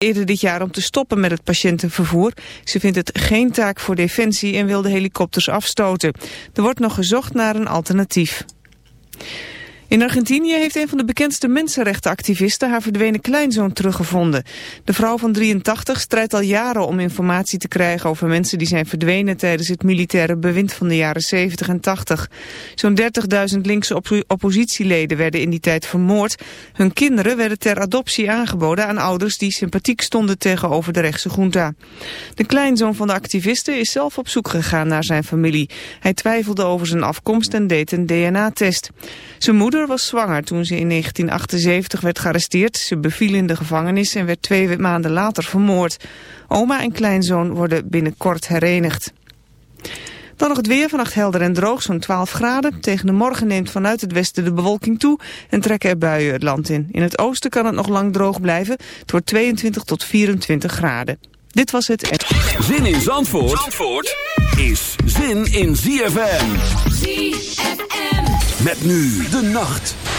eerder dit jaar om te stoppen met het patiëntenvervoer. Ze vindt het geen taak voor Defensie en wil de helikopters afstoten. Er wordt nog gezocht naar een alternatief. In Argentinië heeft een van de bekendste mensenrechtenactivisten haar verdwenen kleinzoon teruggevonden. De vrouw van 83 strijdt al jaren om informatie te krijgen over mensen die zijn verdwenen tijdens het militaire bewind van de jaren 70 en 80. Zo'n 30.000 linkse oppositieleden werden in die tijd vermoord. Hun kinderen werden ter adoptie aangeboden aan ouders die sympathiek stonden tegenover de rechtse junta. De kleinzoon van de activisten is zelf op zoek gegaan naar zijn familie. Hij twijfelde over zijn afkomst en deed een DNA-test. Zijn moeder was zwanger toen ze in 1978 werd gearresteerd. Ze beviel in de gevangenis en werd twee maanden later vermoord. Oma en kleinzoon worden binnenkort herenigd. Dan nog het weer, vannacht helder en droog, zo'n 12 graden. Tegen de morgen neemt vanuit het westen de bewolking toe en trekken er buien het land in. In het oosten kan het nog lang droog blijven. Het wordt 22 tot 24 graden. Dit was het. Zin in Zandvoort, Zandvoort is zin in ZFM. ZFM. Met nu de nacht.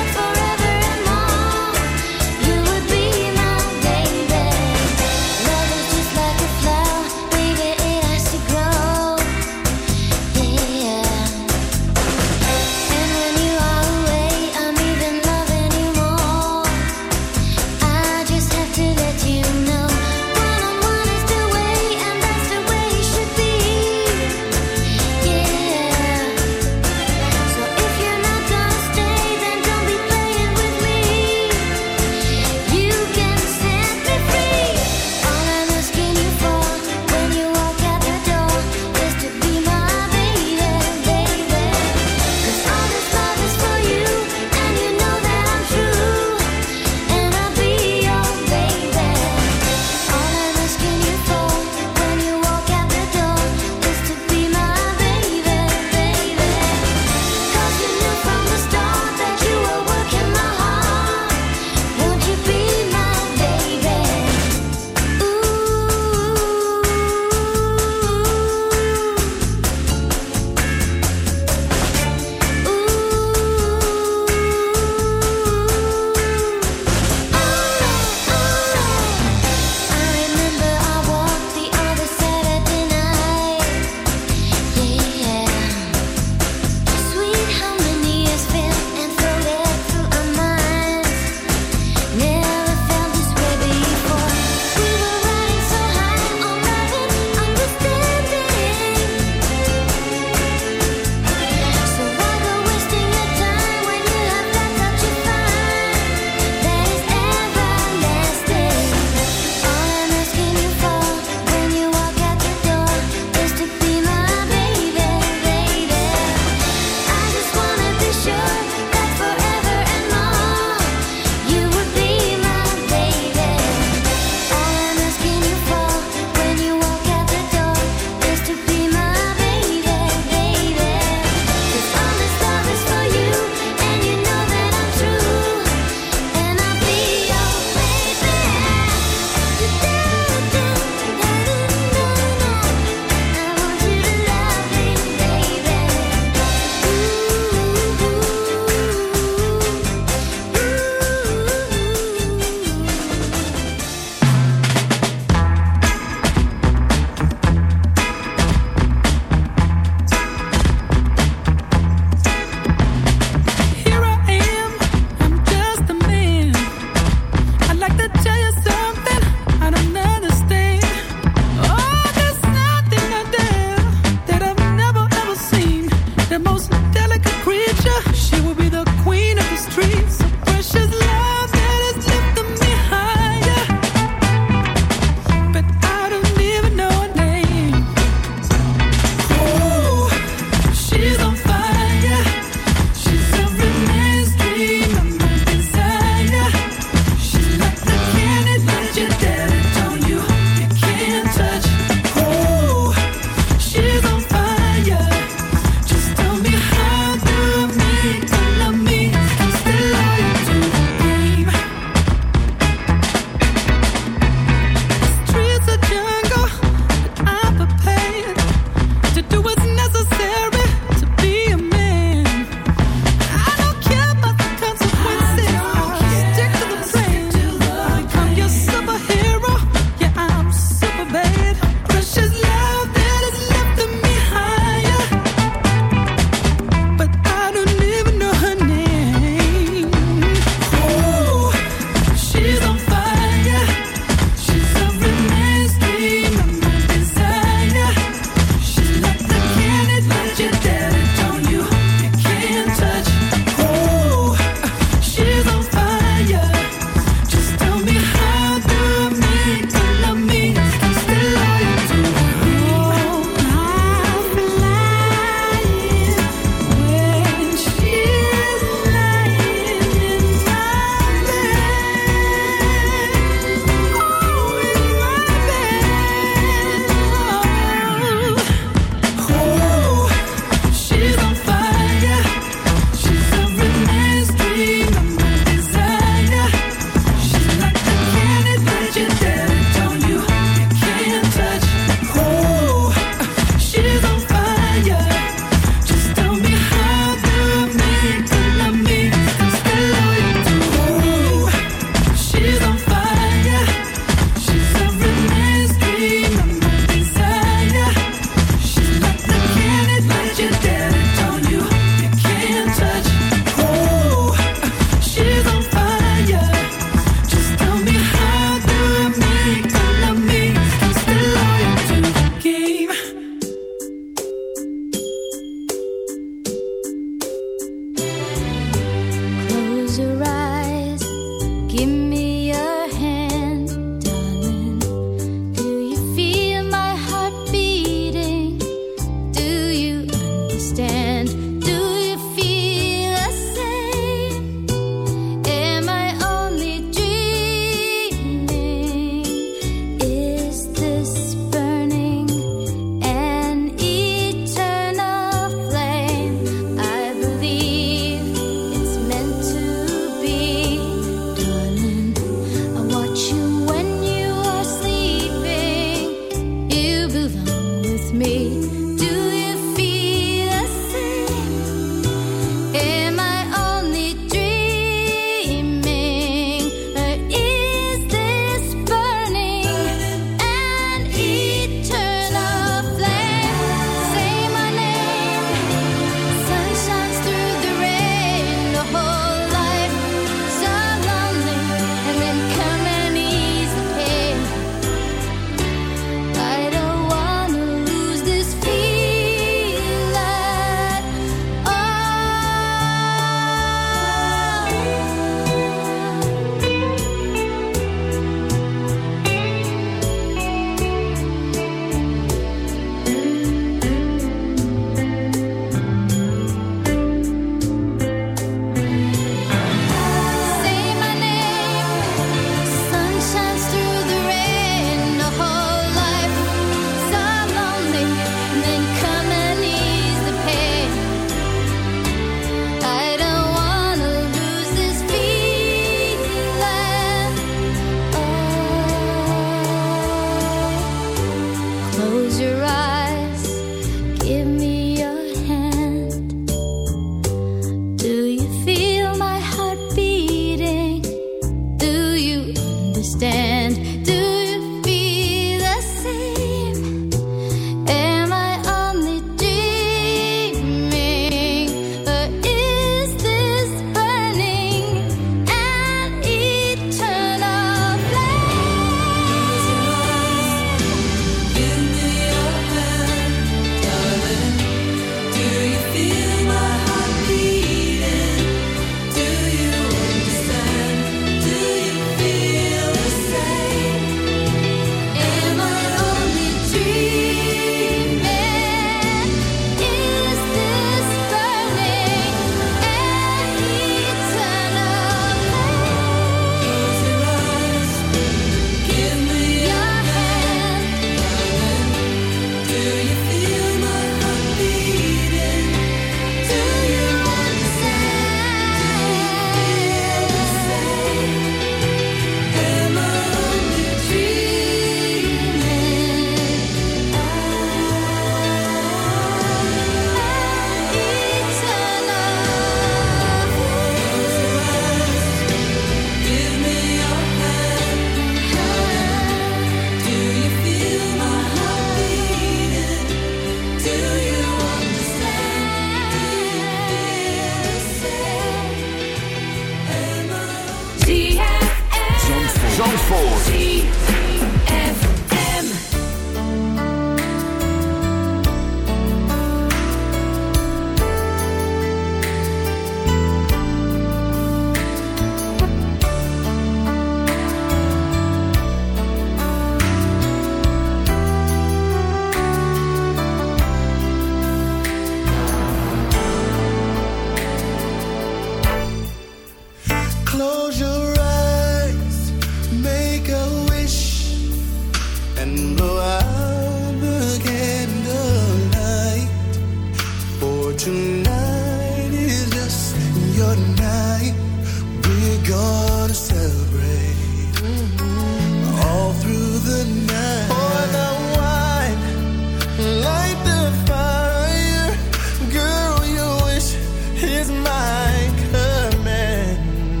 My command.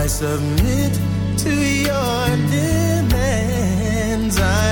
I submit to your demands. I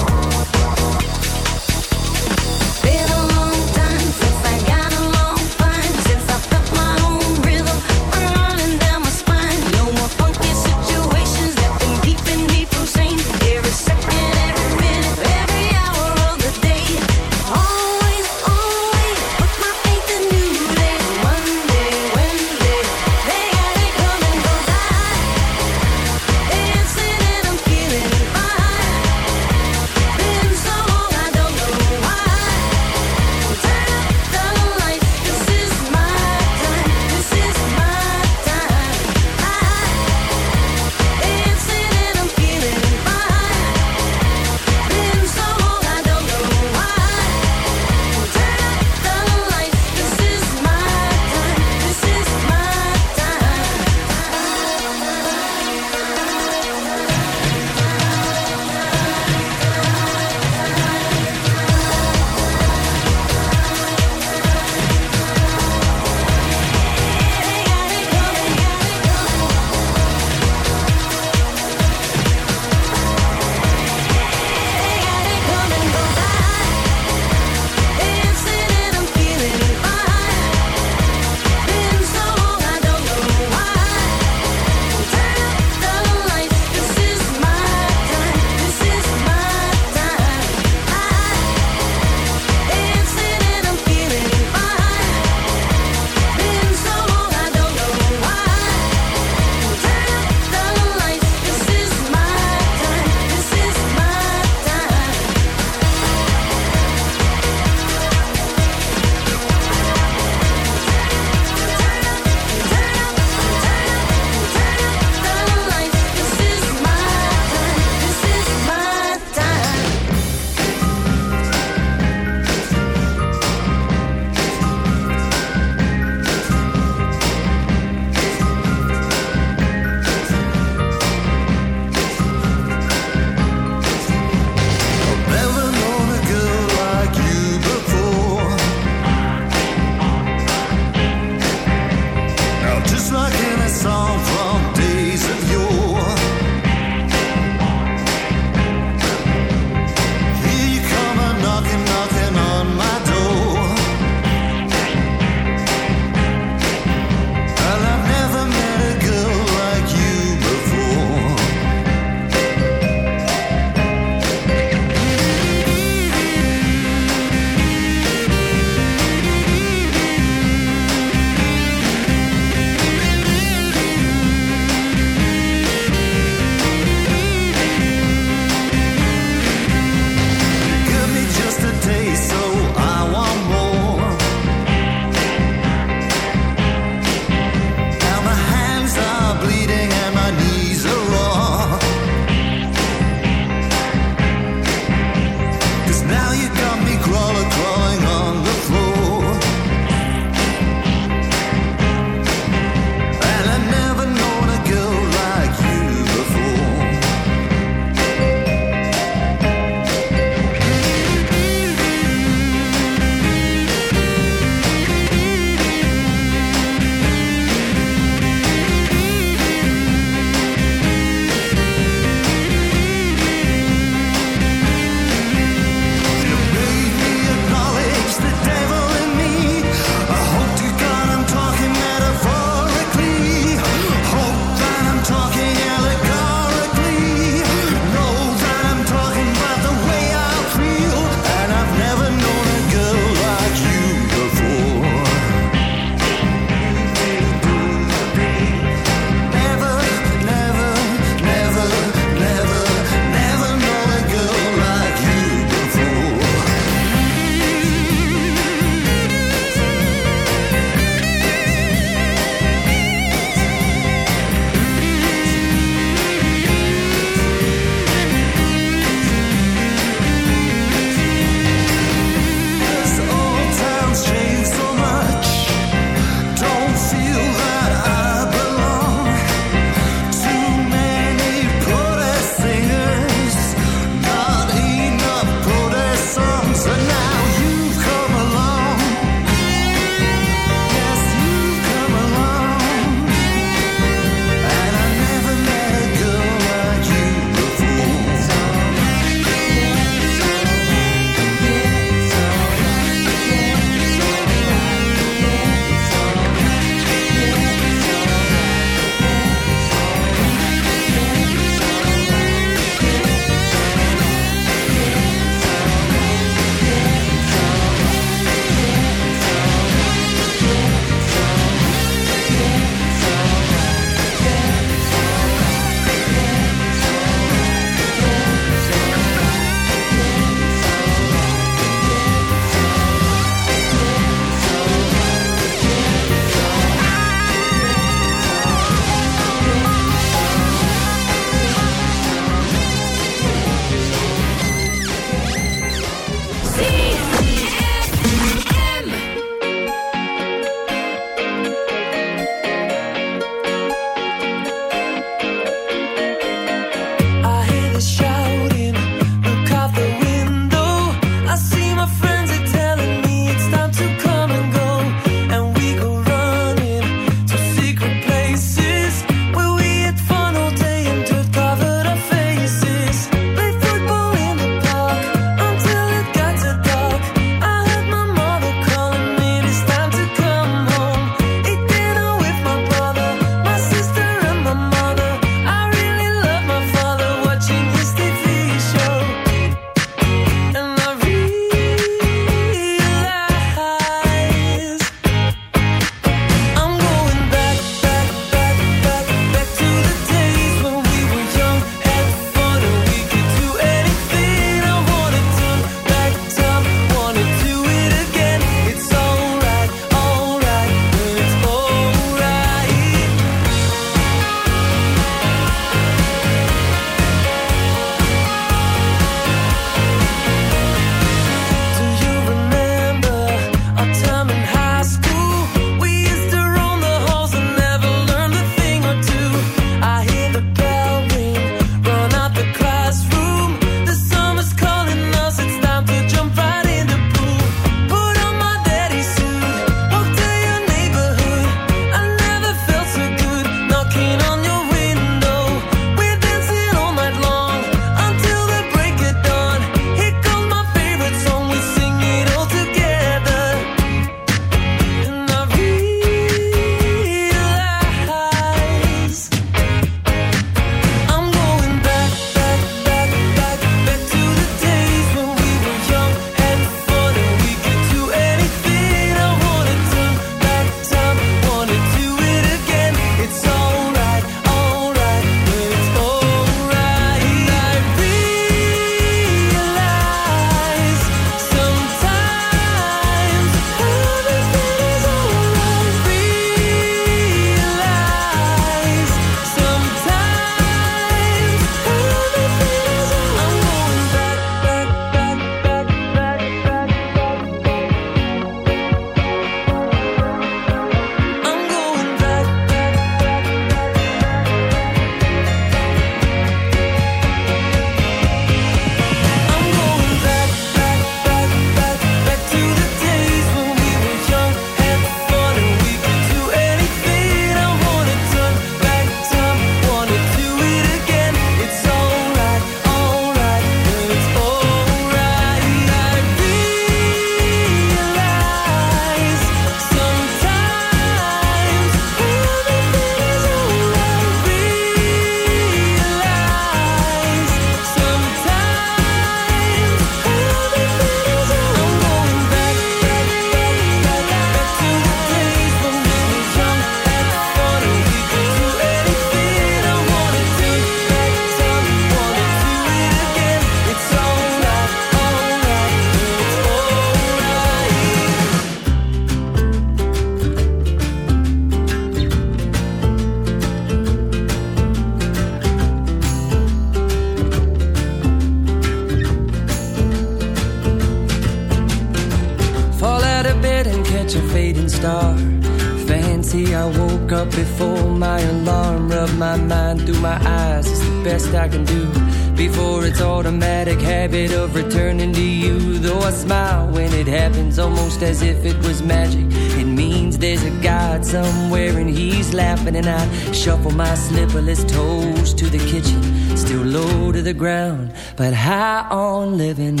but high on living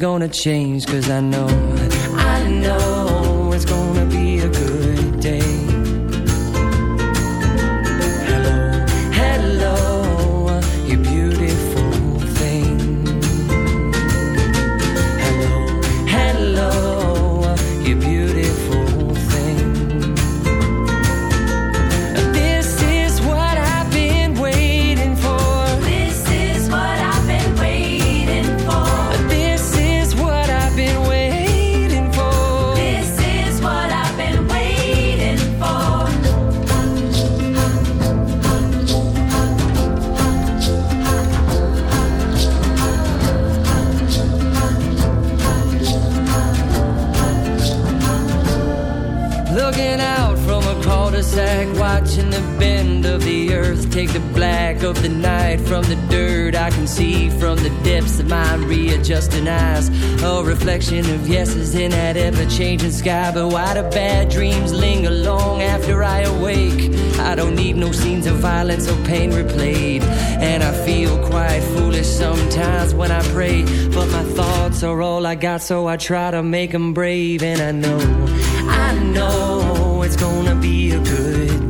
gonna change cause I know I know. got, so I try to make them brave. And I know, I know it's gonna be a good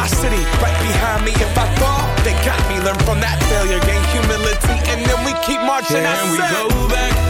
my city right behind me. If I fall, they got me. Learn from that failure, gain humility, and then we keep marching. I Can we go back?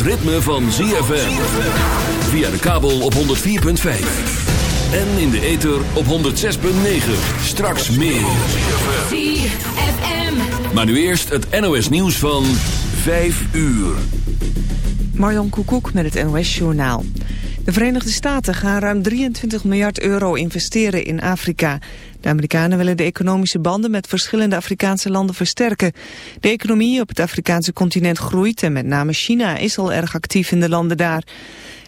het ritme van ZFM. Via de kabel op 104.5. En in de ether op 106.9. Straks meer. ZFM. Maar nu eerst het NOS nieuws van 5 uur. Marjon Koekoek met het NOS-journaal. De Verenigde Staten gaan ruim 23 miljard euro investeren in Afrika. De Amerikanen willen de economische banden met verschillende Afrikaanse landen versterken. De economie op het Afrikaanse continent groeit en met name China is al erg actief in de landen daar.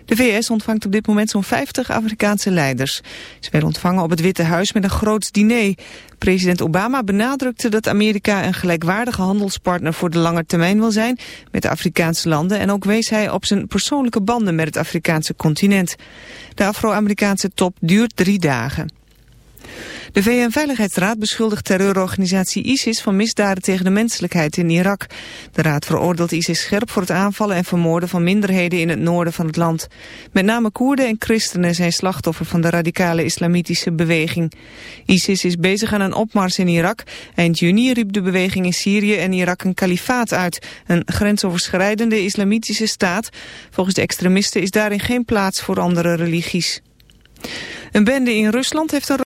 De VS ontvangt op dit moment zo'n 50 Afrikaanse leiders. Ze werden ontvangen op het Witte Huis met een groot diner. President Obama benadrukte dat Amerika een gelijkwaardige handelspartner voor de lange termijn wil zijn met de Afrikaanse landen en ook wees hij op zijn persoonlijke banden met het Afrikaanse continent. De Afro-Amerikaanse top duurt drie dagen. De VN-veiligheidsraad beschuldigt terreurorganisatie ISIS van misdaden tegen de menselijkheid in Irak. De raad veroordeelt ISIS scherp voor het aanvallen en vermoorden van minderheden in het noorden van het land. Met name Koerden en christenen zijn slachtoffer van de radicale islamitische beweging. ISIS is bezig aan een opmars in Irak. Eind juni riep de beweging in Syrië en Irak een kalifaat uit. Een grensoverschrijdende islamitische staat. Volgens de extremisten is daarin geen plaats voor andere religies. Een bende in Rusland heeft een